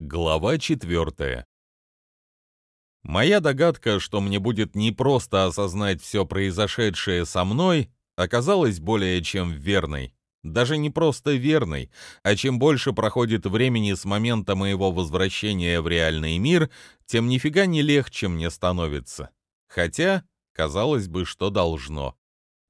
Глава четвертая. Моя догадка, что мне будет непросто осознать все произошедшее со мной, оказалась более чем верной. Даже не просто верной, а чем больше проходит времени с момента моего возвращения в реальный мир, тем нифига не легче мне становится. Хотя, казалось бы, что должно.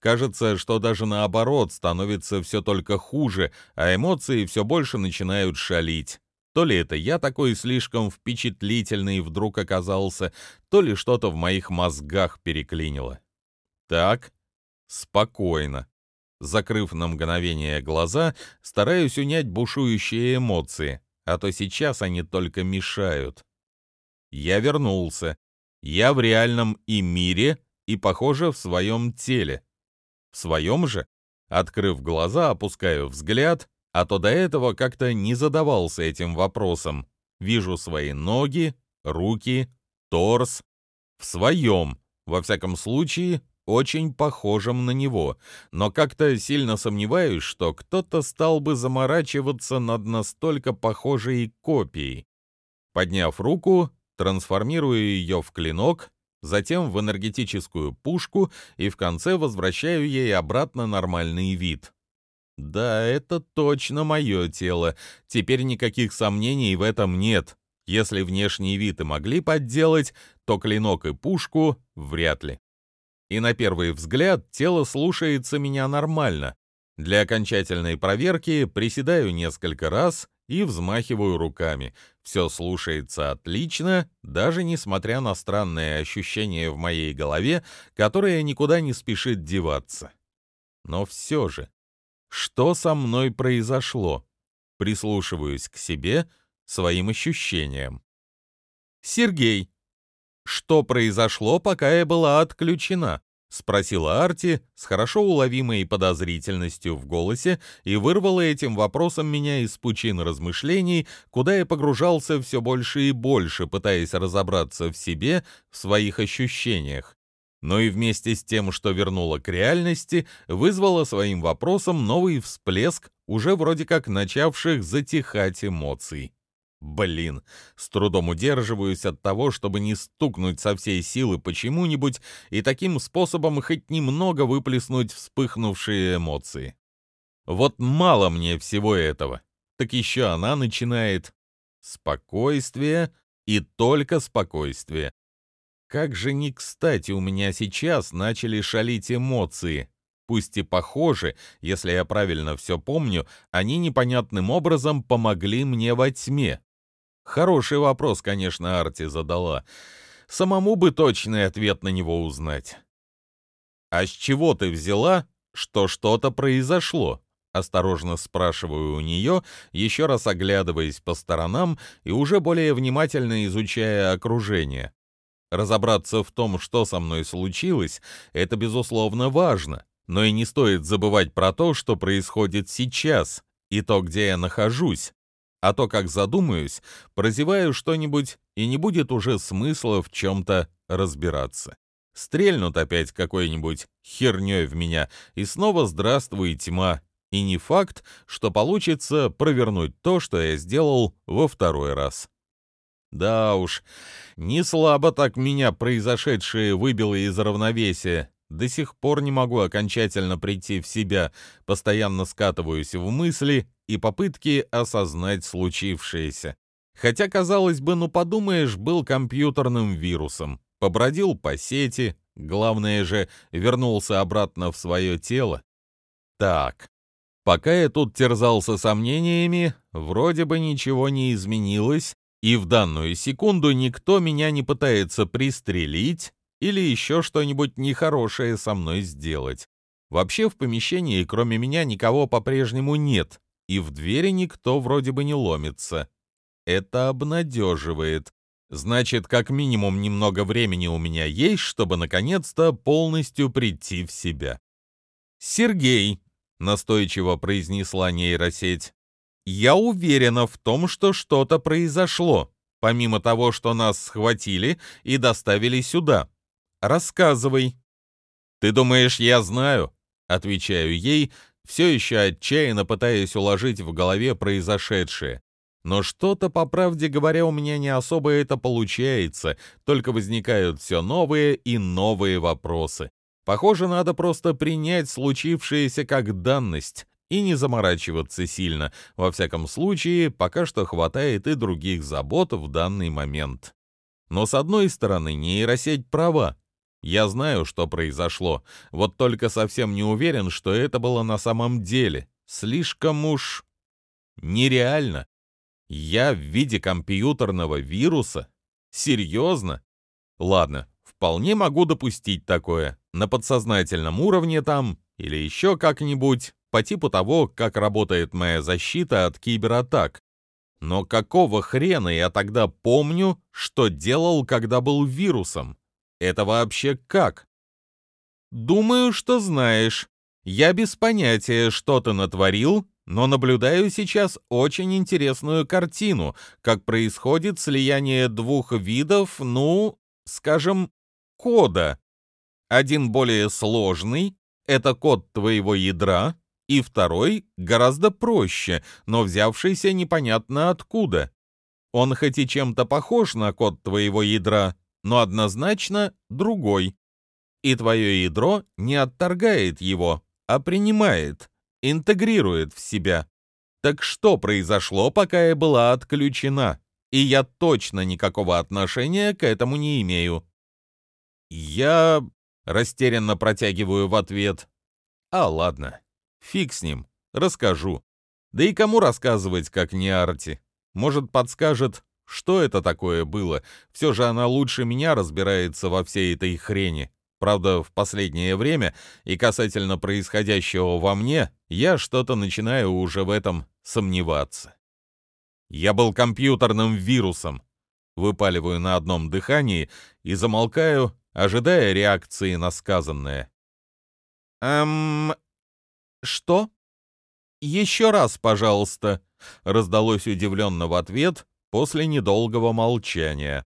Кажется, что даже наоборот становится все только хуже, а эмоции все больше начинают шалить. То ли это я такой слишком впечатлительный вдруг оказался, то ли что-то в моих мозгах переклинило. Так, спокойно. Закрыв на мгновение глаза, стараюсь унять бушующие эмоции, а то сейчас они только мешают. Я вернулся. Я в реальном и мире, и, похоже, в своем теле. В своем же, открыв глаза, опускаю взгляд а то до этого как-то не задавался этим вопросом. Вижу свои ноги, руки, торс. В своем, во всяком случае, очень похожем на него, но как-то сильно сомневаюсь, что кто-то стал бы заморачиваться над настолько похожей копией. Подняв руку, трансформирую ее в клинок, затем в энергетическую пушку и в конце возвращаю ей обратно нормальный вид. Да, это точно мое тело. Теперь никаких сомнений в этом нет. Если внешний вид и могли подделать, то клинок и пушку вряд ли. И на первый взгляд тело слушается меня нормально. Для окончательной проверки приседаю несколько раз и взмахиваю руками. Все слушается отлично, даже несмотря на странные ощущения в моей голове, которое никуда не спешит деваться. Но все же, что со мной произошло? Прислушиваюсь к себе, своим ощущениям. Сергей. Что произошло, пока я была отключена? Спросила Арти с хорошо уловимой подозрительностью в голосе и вырвала этим вопросом меня из пучин размышлений, куда я погружался все больше и больше, пытаясь разобраться в себе, в своих ощущениях но и вместе с тем, что вернуло к реальности, вызвало своим вопросом новый всплеск уже вроде как начавших затихать эмоций. Блин, с трудом удерживаюсь от того, чтобы не стукнуть со всей силы почему-нибудь и таким способом хоть немного выплеснуть вспыхнувшие эмоции. Вот мало мне всего этого. Так еще она начинает спокойствие и только спокойствие. Как же не кстати у меня сейчас начали шалить эмоции. Пусть и похожи, если я правильно все помню, они непонятным образом помогли мне во тьме. Хороший вопрос, конечно, Арти задала. Самому бы точный ответ на него узнать. «А с чего ты взяла, что что-то произошло?» Осторожно спрашиваю у нее, еще раз оглядываясь по сторонам и уже более внимательно изучая окружение. Разобраться в том, что со мной случилось, это, безусловно, важно, но и не стоит забывать про то, что происходит сейчас, и то, где я нахожусь. А то, как задумаюсь, прозеваю что-нибудь, и не будет уже смысла в чем-то разбираться. Стрельнут опять какой-нибудь херней в меня, и снова здравствуй, тьма. И не факт, что получится провернуть то, что я сделал во второй раз. Да уж, не слабо так меня произошедшее выбило из равновесия. До сих пор не могу окончательно прийти в себя, постоянно скатываюсь в мысли и попытки осознать случившееся. Хотя, казалось бы, ну подумаешь, был компьютерным вирусом. Побродил по сети, главное же, вернулся обратно в свое тело. Так, пока я тут терзался сомнениями, вроде бы ничего не изменилось, и в данную секунду никто меня не пытается пристрелить или еще что-нибудь нехорошее со мной сделать. Вообще в помещении кроме меня никого по-прежнему нет, и в двери никто вроде бы не ломится. Это обнадеживает. Значит, как минимум немного времени у меня есть, чтобы наконец-то полностью прийти в себя. «Сергей», — настойчиво произнесла нейросеть, я уверена в том, что что-то произошло, помимо того, что нас схватили и доставили сюда. Рассказывай. Ты думаешь, я знаю? Отвечаю ей, все еще отчаянно пытаясь уложить в голове произошедшее. Но что-то, по правде говоря, у меня не особо это получается, только возникают все новые и новые вопросы. Похоже, надо просто принять случившееся как данность и не заморачиваться сильно. Во всяком случае, пока что хватает и других забот в данный момент. Но с одной стороны, нейросеть права. Я знаю, что произошло, вот только совсем не уверен, что это было на самом деле. Слишком уж нереально. Я в виде компьютерного вируса? Серьезно? Ладно, вполне могу допустить такое. На подсознательном уровне там или еще как-нибудь, по типу того, как работает моя защита от кибератак. Но какого хрена я тогда помню, что делал, когда был вирусом? Это вообще как? Думаю, что знаешь. Я без понятия, что ты натворил, но наблюдаю сейчас очень интересную картину, как происходит слияние двух видов, ну, скажем, кода. Один более сложный — это код твоего ядра, и второй гораздо проще, но взявшийся непонятно откуда. Он хоть и чем-то похож на код твоего ядра, но однозначно другой. И твое ядро не отторгает его, а принимает интегрирует в себя. Так что произошло, пока я была отключена? И я точно никакого отношения к этому не имею. Я растерянно протягиваю в ответ. А ладно, фиг с ним, расскажу. Да и кому рассказывать, как не Арти? Может, подскажет, что это такое было? Все же она лучше меня разбирается во всей этой хрени. Правда, в последнее время и касательно происходящего во мне, я что-то начинаю уже в этом сомневаться. Я был компьютерным вирусом. Выпаливаю на одном дыхании и замолкаю, ожидая реакции на сказанное. «Эм... что?» «Еще раз, пожалуйста», — раздалось удивленно в ответ после недолгого молчания.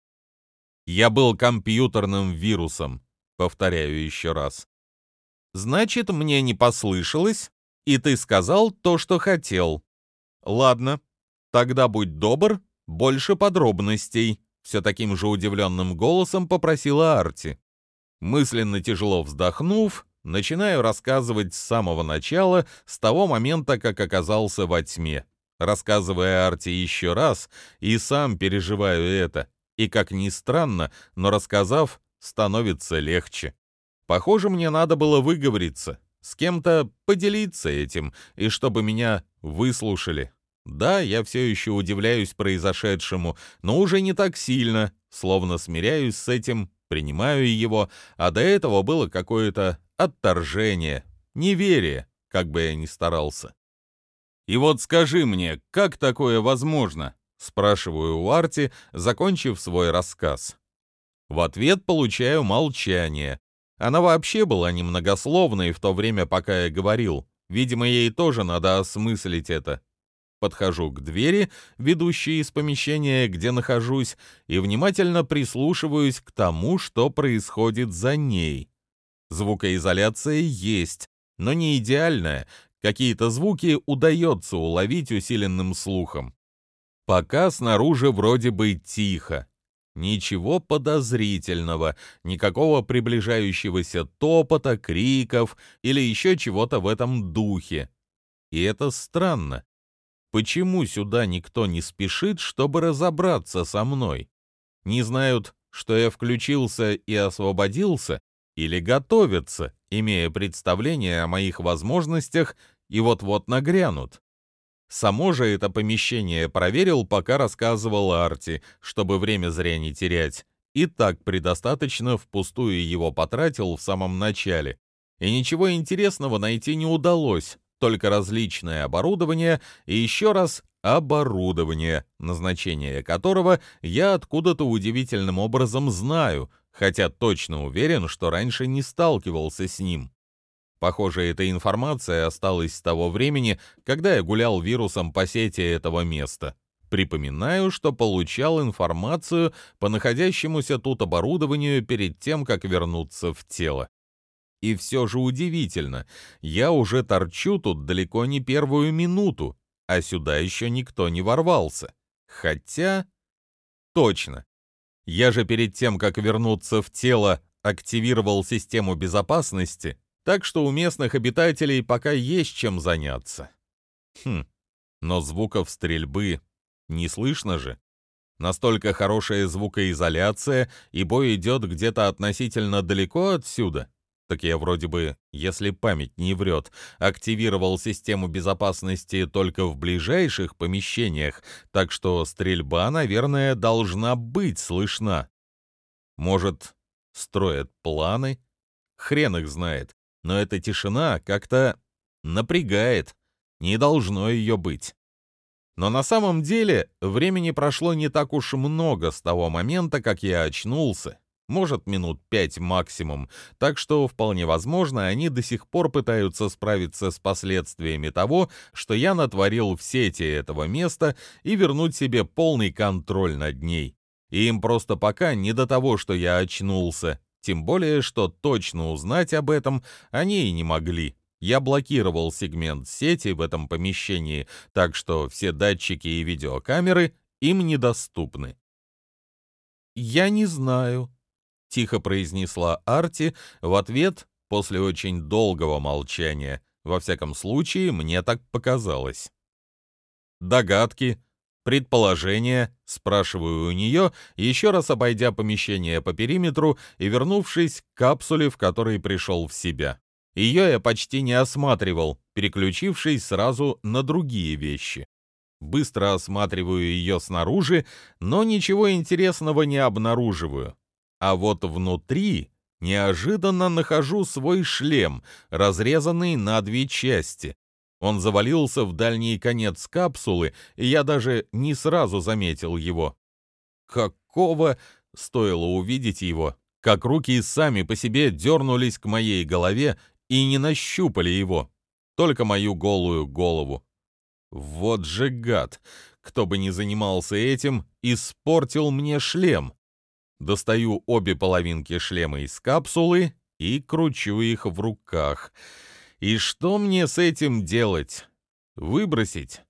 «Я был компьютерным вирусом. Повторяю еще раз. Значит, мне не послышалось, и ты сказал то, что хотел. Ладно, тогда будь добр, больше подробностей. Все таким же удивленным голосом попросила Арти. Мысленно тяжело вздохнув, начинаю рассказывать с самого начала, с того момента, как оказался во тьме. Рассказывая Арти еще раз, и сам переживаю это. И, как ни странно, но рассказав, становится легче. Похоже, мне надо было выговориться, с кем-то поделиться этим, и чтобы меня выслушали. Да, я все еще удивляюсь произошедшему, но уже не так сильно, словно смиряюсь с этим, принимаю его, а до этого было какое-то отторжение, неверие, как бы я ни старался. «И вот скажи мне, как такое возможно?» — спрашиваю у Арти, закончив свой рассказ. В ответ получаю молчание. Она вообще была немногословной в то время, пока я говорил. Видимо, ей тоже надо осмыслить это. Подхожу к двери, ведущей из помещения, где нахожусь, и внимательно прислушиваюсь к тому, что происходит за ней. Звукоизоляция есть, но не идеальная. Какие-то звуки удается уловить усиленным слухом. Пока снаружи вроде бы тихо. Ничего подозрительного, никакого приближающегося топота, криков или еще чего-то в этом духе. И это странно. Почему сюда никто не спешит, чтобы разобраться со мной? Не знают, что я включился и освободился, или готовятся, имея представление о моих возможностях, и вот-вот нагрянут? Само же это помещение проверил, пока рассказывал Арти, чтобы время зря не терять. И так предостаточно впустую его потратил в самом начале. И ничего интересного найти не удалось, только различное оборудование и еще раз оборудование, назначение которого я откуда-то удивительным образом знаю, хотя точно уверен, что раньше не сталкивался с ним. Похоже, эта информация осталась с того времени, когда я гулял вирусом по сети этого места. Припоминаю, что получал информацию по находящемуся тут оборудованию перед тем, как вернуться в тело. И все же удивительно, я уже торчу тут далеко не первую минуту, а сюда еще никто не ворвался. Хотя... Точно. Я же перед тем, как вернуться в тело, активировал систему безопасности, так что у местных обитателей пока есть чем заняться. Хм, но звуков стрельбы не слышно же. Настолько хорошая звукоизоляция, и бой идет где-то относительно далеко отсюда. Так я вроде бы, если память не врет, активировал систему безопасности только в ближайших помещениях, так что стрельба, наверное, должна быть слышна. Может, строят планы? Хрен их знает. Но эта тишина как-то напрягает. Не должно ее быть. Но на самом деле времени прошло не так уж много с того момента, как я очнулся. Может, минут пять максимум, так что вполне возможно, они до сих пор пытаются справиться с последствиями того, что я натворил в сети этого места и вернуть себе полный контроль над ней. И им просто пока не до того, что я очнулся, тем более, что точно узнать об этом они и не могли. Я блокировал сегмент сети в этом помещении, так что все датчики и видеокамеры им недоступны. «Я не знаю», — тихо произнесла Арти в ответ после очень долгого молчания. Во всяком случае, мне так показалось. «Догадки?» Предположение, спрашиваю у нее, еще раз обойдя помещение по периметру и вернувшись к капсуле, в которой пришел в себя. Ее я почти не осматривал, переключившись сразу на другие вещи. Быстро осматриваю ее снаружи, но ничего интересного не обнаруживаю. А вот внутри неожиданно нахожу свой шлем, разрезанный на две части. Он завалился в дальний конец капсулы, и я даже не сразу заметил его. Какого... Стоило увидеть его, как руки сами по себе дернулись к моей голове и не нащупали его, только мою голую голову. Вот же гад! Кто бы ни занимался этим, испортил мне шлем. Достаю обе половинки шлема из капсулы и кручу их в руках — и что мне с этим делать? Выбросить?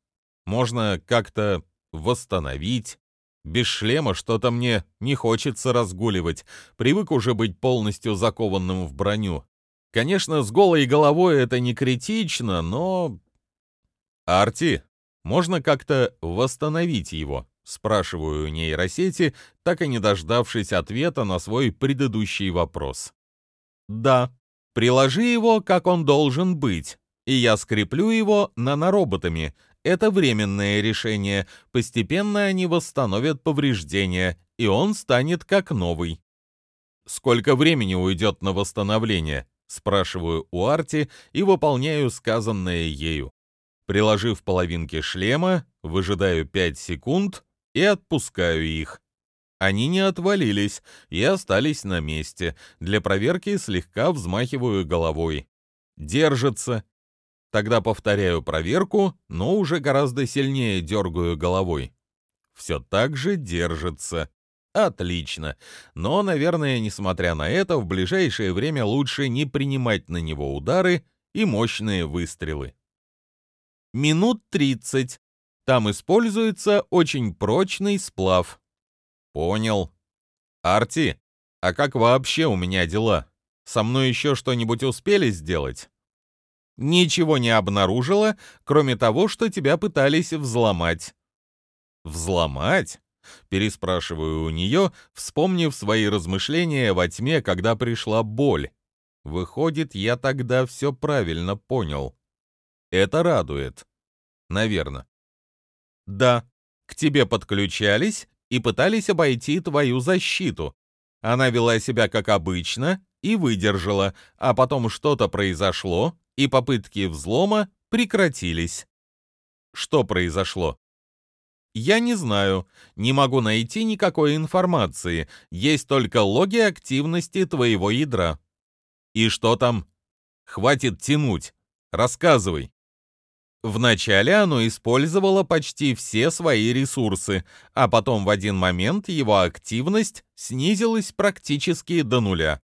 Можно как-то восстановить? Без шлема что-то мне не хочется разгуливать. Привык уже быть полностью закованным в броню. Конечно, с голой головой это не критично, но... Арти, можно как-то восстановить его? Спрашиваю у нейросети, так и не дождавшись ответа на свой предыдущий вопрос. Да, Приложи его, как он должен быть, и я скреплю его нанороботами. Это временное решение. Постепенно они восстановят повреждения, и он станет как новый. Сколько времени уйдет на восстановление? Спрашиваю у Арти и выполняю сказанное ею. Приложив половинки шлема, выжидаю 5 секунд и отпускаю их. Они не отвалились и остались на месте. Для проверки слегка взмахиваю головой. Держится. Тогда повторяю проверку, но уже гораздо сильнее дергаю головой. Все так же держится. Отлично. Но, наверное, несмотря на это, в ближайшее время лучше не принимать на него удары и мощные выстрелы. Минут 30. Там используется очень прочный сплав. Понял. Арти, а как вообще у меня дела? Со мной еще что-нибудь успели сделать? Ничего не обнаружила, кроме того, что тебя пытались взломать. Взломать? Переспрашиваю у нее, вспомнив свои размышления во тьме, когда пришла боль. Выходит, я тогда все правильно понял. Это радует. Наверное. Да, к тебе подключались и пытались обойти твою защиту. Она вела себя как обычно и выдержала, а потом что-то произошло, и попытки взлома прекратились. Что произошло? Я не знаю, не могу найти никакой информации, есть только логи активности твоего ядра. И что там? Хватит тянуть, рассказывай. Вначале оно использовало почти все свои ресурсы, а потом в один момент его активность снизилась практически до нуля.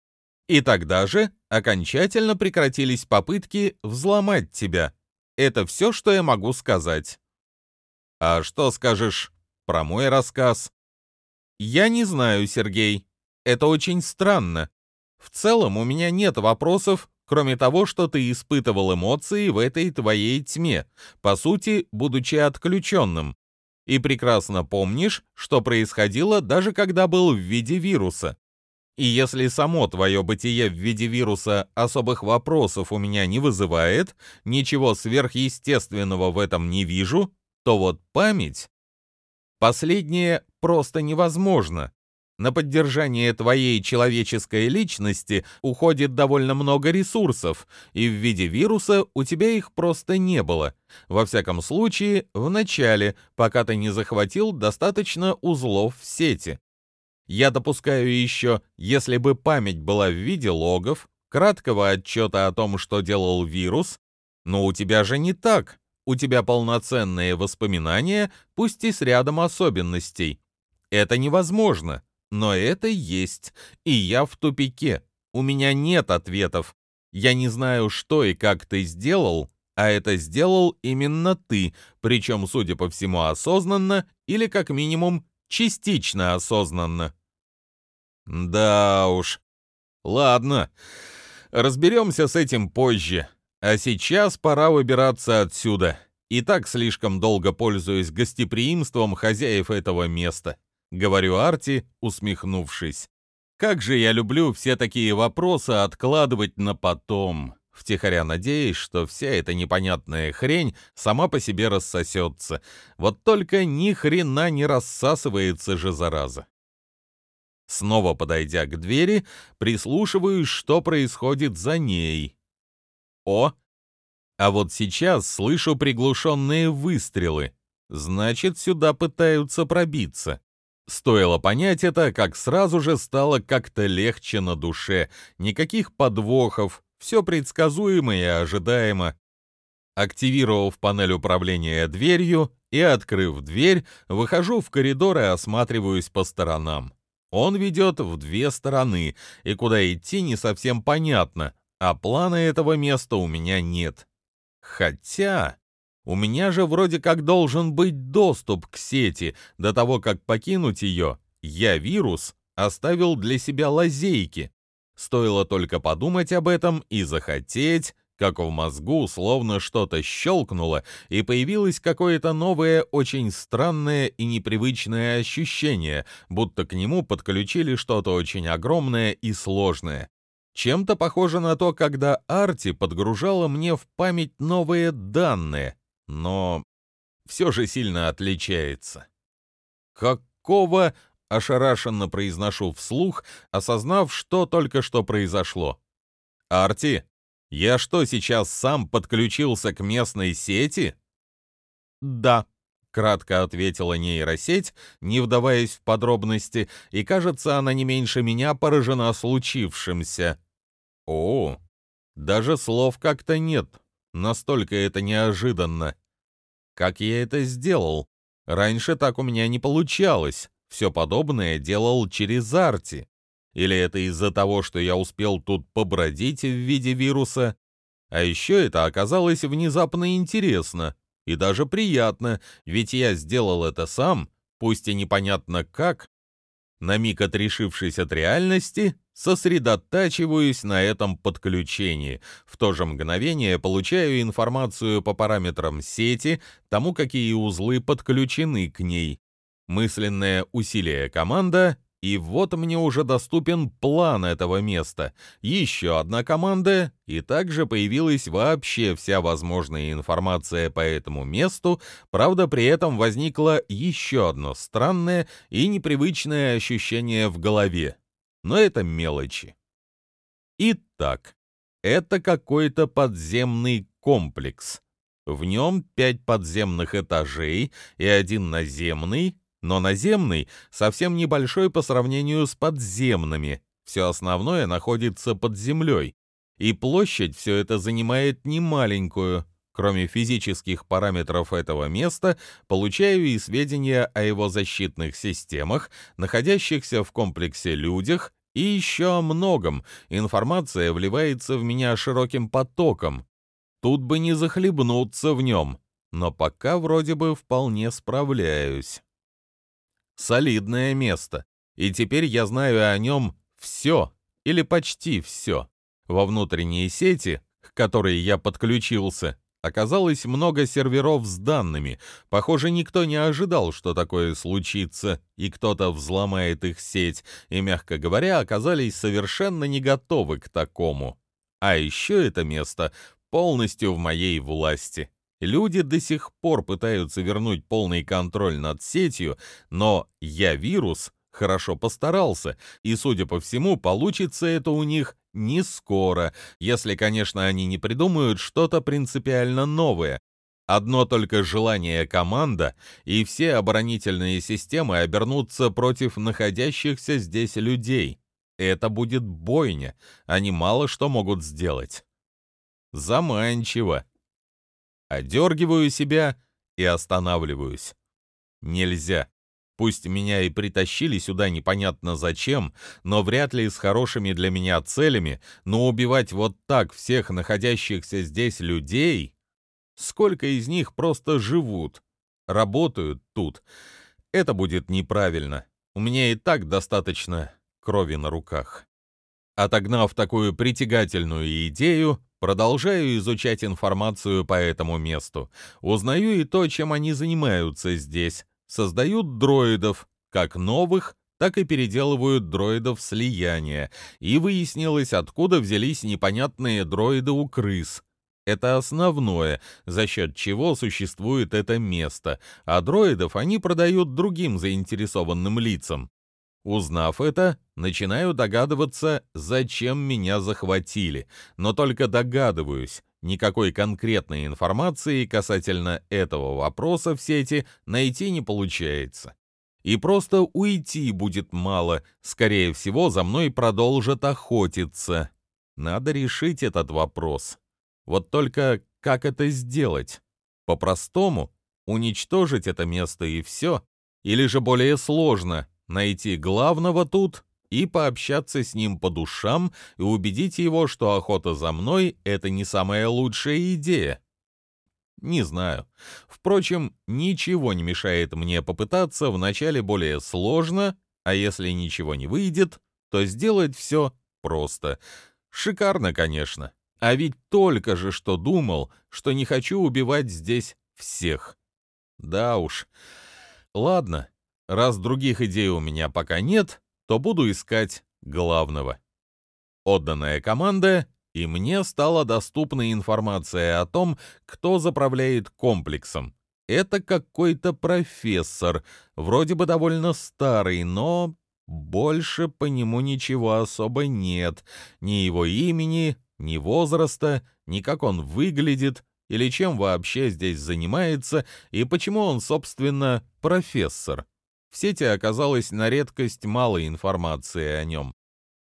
И тогда же окончательно прекратились попытки взломать тебя. Это все, что я могу сказать. А что скажешь про мой рассказ. Я не знаю, Сергей. Это очень странно. В целом у меня нет вопросов, кроме того, что ты испытывал эмоции в этой твоей тьме, по сути, будучи отключенным. И прекрасно помнишь, что происходило даже когда был в виде вируса. И если само твое бытие в виде вируса особых вопросов у меня не вызывает, ничего сверхъестественного в этом не вижу, то вот память... Последнее просто невозможно. На поддержание твоей человеческой личности уходит довольно много ресурсов, и в виде вируса у тебя их просто не было. Во всяком случае, в начале, пока ты не захватил достаточно узлов в сети. Я допускаю еще, если бы память была в виде логов, краткого отчета о том, что делал вирус, но у тебя же не так. У тебя полноценные воспоминания, пусть и с рядом особенностей. Это невозможно, но это есть, и я в тупике. У меня нет ответов. Я не знаю, что и как ты сделал, а это сделал именно ты, причем, судя по всему, осознанно или, как минимум, частично осознанно. Да уж. Ладно, разберемся с этим позже. А сейчас пора выбираться отсюда. И так слишком долго пользуюсь гостеприимством хозяев этого места. Говорю Арти, усмехнувшись. Как же я люблю все такие вопросы откладывать на потом, втихаря надеясь, что вся эта непонятная хрень сама по себе рассосется. Вот только ни хрена не рассасывается же, зараза. Снова подойдя к двери, прислушиваюсь, что происходит за ней. О! А вот сейчас слышу приглушенные выстрелы. Значит, сюда пытаются пробиться. Стоило понять это, как сразу же стало как-то легче на душе. Никаких подвохов, все предсказуемо и ожидаемо. Активировав панель управления дверью и открыв дверь, выхожу в коридор и осматриваюсь по сторонам. Он ведет в две стороны, и куда идти не совсем понятно, а плана этого места у меня нет. Хотя... У меня же вроде как должен быть доступ к сети. До того, как покинуть ее, я, вирус, оставил для себя лазейки. Стоило только подумать об этом и захотеть, как в мозгу словно что-то щелкнуло, и появилось какое-то новое, очень странное и непривычное ощущение, будто к нему подключили что-то очень огромное и сложное. Чем-то похоже на то, когда Арти подгружала мне в память новые данные, но все же сильно отличается. «Какого?» — ошарашенно произношу вслух, осознав, что только что произошло. «Арти, я что, сейчас сам подключился к местной сети? Да, кратко ответила нейросеть, не вдаваясь в подробности, и, кажется, она не меньше меня поражена случившимся. О, даже слов как-то нет. Настолько это неожиданно. Как я это сделал? Раньше так у меня не получалось. Все подобное делал через Арти. Или это из-за того, что я успел тут побродить в виде вируса? А еще это оказалось внезапно интересно и даже приятно, ведь я сделал это сам, пусть и непонятно как. На миг отрешившись от реальности, сосредотачиваюсь на этом подключении. В то же мгновение получаю информацию по параметрам сети, тому, какие узлы подключены к ней. Мысленное усилие команда и вот мне уже доступен план этого места. Еще одна команда, и также появилась вообще вся возможная информация по этому месту, правда при этом возникло еще одно странное и непривычное ощущение в голове. Но это мелочи. Итак, это какой-то подземный комплекс. В нем пять подземных этажей и один наземный, но наземный совсем небольшой по сравнению с подземными. Все основное находится под землей. И площадь все это занимает немаленькую. Кроме физических параметров этого места, получаю и сведения о его защитных системах, находящихся в комплексе людях, и еще о многом. Информация вливается в меня широким потоком. Тут бы не захлебнуться в нем, но пока вроде бы вполне справляюсь. Солидное место. И теперь я знаю о нем все, или почти все. Во внутренней сети, к которой я подключился, оказалось много серверов с данными. Похоже, никто не ожидал, что такое случится, и кто-то взломает их сеть, и, мягко говоря, оказались совершенно не готовы к такому. А еще это место полностью в моей власти. Люди до сих пор пытаются вернуть полный контроль над сетью, но я вирус хорошо постарался, и, судя по всему, получится это у них не скоро, если, конечно, они не придумают что-то принципиально новое. Одно только желание команда, и все оборонительные системы обернутся против находящихся здесь людей. Это будет бойня, они мало что могут сделать. Заманчиво. Одергиваю себя и останавливаюсь. Нельзя. Пусть меня и притащили сюда непонятно зачем, но вряд ли с хорошими для меня целями, но убивать вот так всех находящихся здесь людей... Сколько из них просто живут, работают тут? Это будет неправильно. У меня и так достаточно крови на руках. Отогнав такую притягательную идею, продолжаю изучать информацию по этому месту. Узнаю и то, чем они занимаются здесь. Создают дроидов, как новых, так и переделывают дроидов слияния. И выяснилось, откуда взялись непонятные дроиды у крыс. Это основное, за счет чего существует это место, а дроидов они продают другим заинтересованным лицам. Узнав это, начинаю догадываться, зачем меня захватили, но только догадываюсь. Никакой конкретной информации касательно этого вопроса в сети найти не получается. И просто уйти будет мало, скорее всего, за мной продолжат охотиться. Надо решить этот вопрос. Вот только как это сделать? По-простому? Уничтожить это место и все? Или же более сложно, найти главного тут и пообщаться с ним по душам и убедить его, что охота за мной — это не самая лучшая идея. Не знаю. Впрочем, ничего не мешает мне попытаться вначале более сложно, а если ничего не выйдет, то сделать все просто. Шикарно, конечно. А ведь только же что думал, что не хочу убивать здесь всех. Да уж. Ладно, Раз других идей у меня пока нет, то буду искать главного. Отданная команда, и мне стала доступна информация о том, кто заправляет комплексом. Это какой-то профессор, вроде бы довольно старый, но больше по нему ничего особо нет. Ни его имени, ни возраста, ни как он выглядит, или чем вообще здесь занимается, и почему он, собственно, профессор. В сети оказалось на редкость мало информации о нем.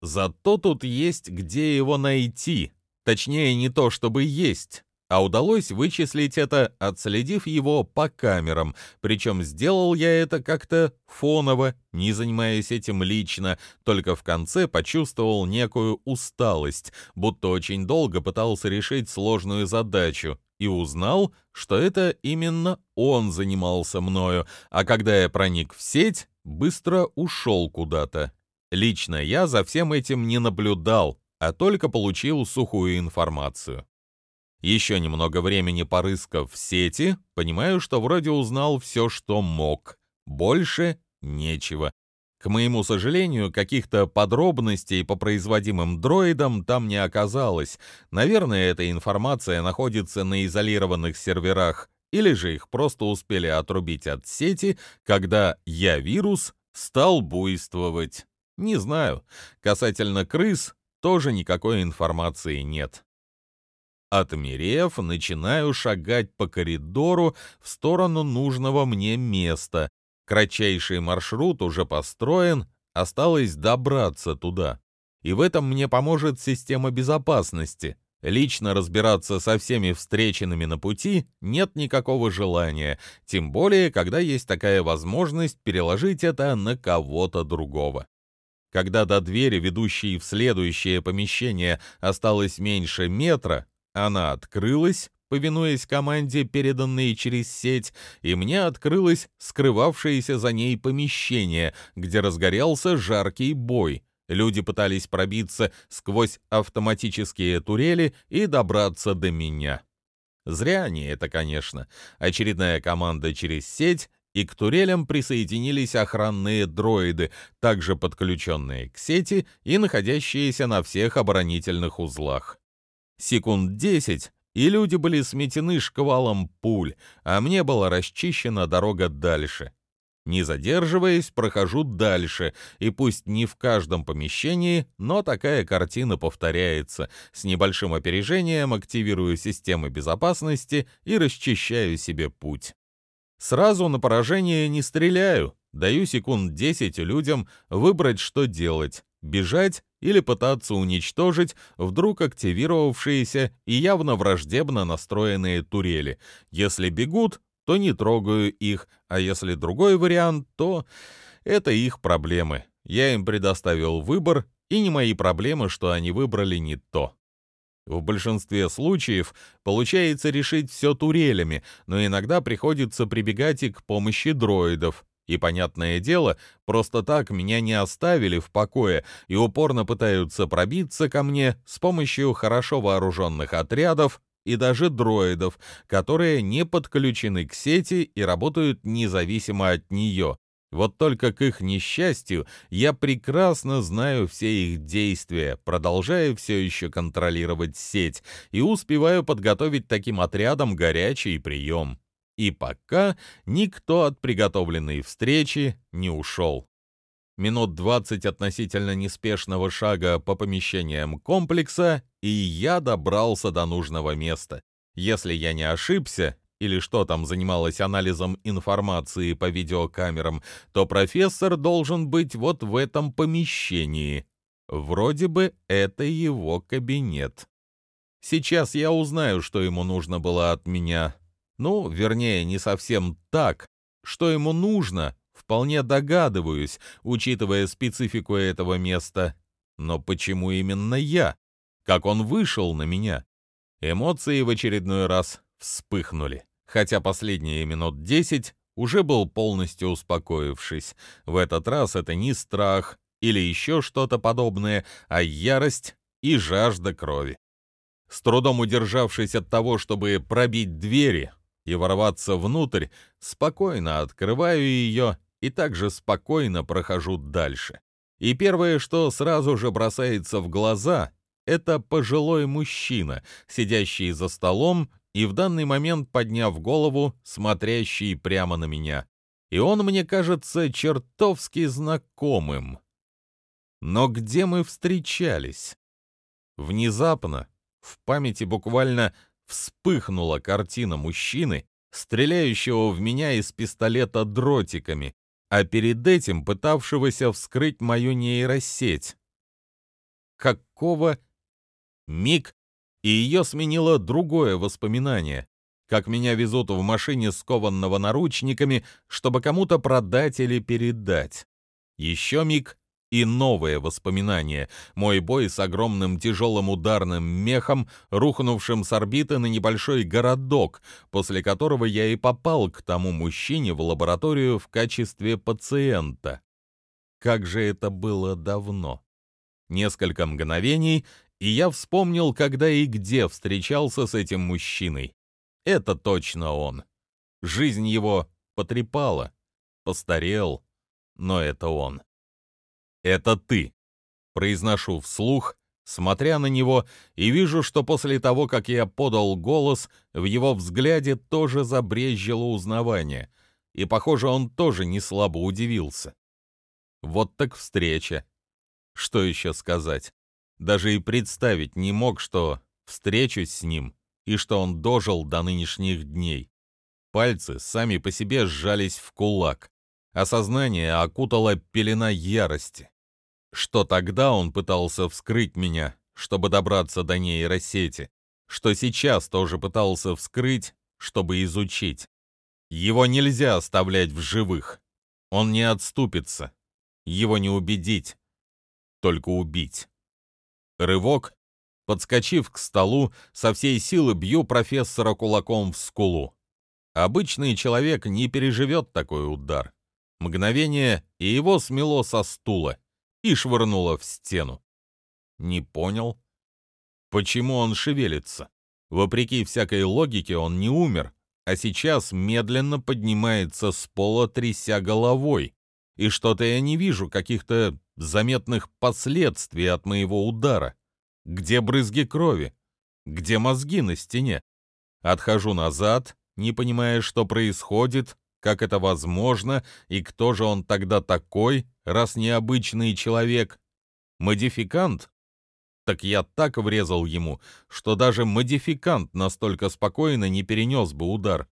Зато тут есть где его найти. Точнее, не то чтобы есть, а удалось вычислить это, отследив его по камерам, причем сделал я это как-то фоново, не занимаясь этим лично, только в конце почувствовал некую усталость, будто очень долго пытался решить сложную задачу, и узнал, что это именно он занимался мною, а когда я проник в сеть, быстро ушел куда-то. Лично я за всем этим не наблюдал, а только получил сухую информацию. Еще немного времени порыскав в сети, понимаю, что вроде узнал все, что мог. Больше нечего. К моему сожалению, каких-то подробностей по производимым дроидам там не оказалось. Наверное, эта информация находится на изолированных серверах, или же их просто успели отрубить от сети, когда я-вирус стал буйствовать. Не знаю. Касательно крыс тоже никакой информации нет. Отмерев, начинаю шагать по коридору в сторону нужного мне места, Кратчайший маршрут уже построен, осталось добраться туда. И в этом мне поможет система безопасности. Лично разбираться со всеми встреченными на пути нет никакого желания, тем более, когда есть такая возможность переложить это на кого-то другого. Когда до двери, ведущей в следующее помещение, осталось меньше метра, она открылась, повинуясь команде, переданной через сеть, и мне открылось скрывавшееся за ней помещение, где разгорелся жаркий бой. Люди пытались пробиться сквозь автоматические турели и добраться до меня. Зря они это, конечно. Очередная команда через сеть, и к турелям присоединились охранные дроиды, также подключенные к сети и находящиеся на всех оборонительных узлах. Секунд десять, и люди были сметены шквалом пуль, а мне была расчищена дорога дальше. Не задерживаясь, прохожу дальше, и пусть не в каждом помещении, но такая картина повторяется. С небольшим опережением активирую системы безопасности и расчищаю себе путь. Сразу на поражение не стреляю, даю секунд 10 людям выбрать, что делать — бежать или пытаться уничтожить вдруг активировавшиеся и явно враждебно настроенные турели. Если бегут, то не трогаю их, а если другой вариант, то это их проблемы. Я им предоставил выбор, и не мои проблемы, что они выбрали не то. В большинстве случаев получается решить все турелями, но иногда приходится прибегать и к помощи дроидов. И, понятное дело, просто так меня не оставили в покое и упорно пытаются пробиться ко мне с помощью хорошо вооруженных отрядов и даже дроидов, которые не подключены к сети и работают независимо от нее. Вот только к их несчастью я прекрасно знаю все их действия, продолжая все еще контролировать сеть и успеваю подготовить таким отрядом горячий прием. И пока никто от приготовленной встречи не ушел. Минут двадцать относительно неспешного шага по помещениям комплекса, и я добрался до нужного места. Если я не ошибся, или что там занималось анализом информации по видеокамерам, то профессор должен быть вот в этом помещении. Вроде бы это его кабинет. Сейчас я узнаю, что ему нужно было от меня. Ну, вернее, не совсем так. Что ему нужно, вполне догадываюсь, учитывая специфику этого места. Но почему именно я? Как он вышел на меня? Эмоции в очередной раз вспыхнули хотя последние минут десять уже был полностью успокоившись. В этот раз это не страх или еще что-то подобное, а ярость и жажда крови. С трудом удержавшись от того, чтобы пробить двери и ворваться внутрь, спокойно открываю ее и также спокойно прохожу дальше. И первое, что сразу же бросается в глаза, это пожилой мужчина, сидящий за столом и в данный момент, подняв голову, смотрящий прямо на меня. И он мне кажется чертовски знакомым. Но где мы встречались? Внезапно в памяти буквально вспыхнула картина мужчины, стреляющего в меня из пистолета дротиками, а перед этим пытавшегося вскрыть мою нейросеть. Какого миг и ее сменило другое воспоминание, как меня везут в машине скованного наручниками, чтобы кому-то продать или передать. Еще миг и новое воспоминание. Мой бой с огромным тяжелым ударным мехом, рухнувшим с орбиты на небольшой городок, после которого я и попал к тому мужчине в лабораторию в качестве пациента. Как же это было давно. Несколько мгновений, и я вспомнил, когда и где встречался с этим мужчиной. Это точно он. Жизнь его потрепала, постарел, но это он. «Это ты», — произношу вслух, смотря на него, и вижу, что после того, как я подал голос, в его взгляде тоже забрезжило узнавание, и, похоже, он тоже не слабо удивился. Вот так встреча. Что еще сказать? Даже и представить не мог, что встречусь с ним и что он дожил до нынешних дней. Пальцы сами по себе сжались в кулак, а сознание окутала пелена ярости. Что тогда он пытался вскрыть меня, чтобы добраться до нейросети, что сейчас тоже пытался вскрыть, чтобы изучить. Его нельзя оставлять в живых. Он не отступится. Его не убедить, только убить. Рывок. Подскочив к столу, со всей силы бью профессора кулаком в скулу. Обычный человек не переживет такой удар. Мгновение, и его смело со стула и швырнуло в стену. Не понял, почему он шевелится. Вопреки всякой логике он не умер, а сейчас медленно поднимается с пола, тряся головой. И что-то я не вижу каких-то заметных последствий от моего удара. Где брызги крови? Где мозги на стене? Отхожу назад, не понимая, что происходит, как это возможно и кто же он тогда такой, раз необычный человек. Модификант? Так я так врезал ему, что даже модификант настолько спокойно не перенес бы удар.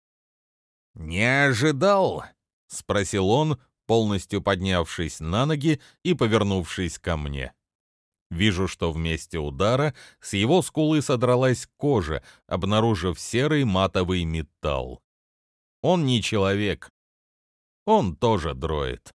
«Не ожидал?» — спросил он, полностью поднявшись на ноги и повернувшись ко мне. Вижу, что вместе удара с его скулы содралась кожа, обнаружив серый матовый металл. Он не человек. Он тоже дроид.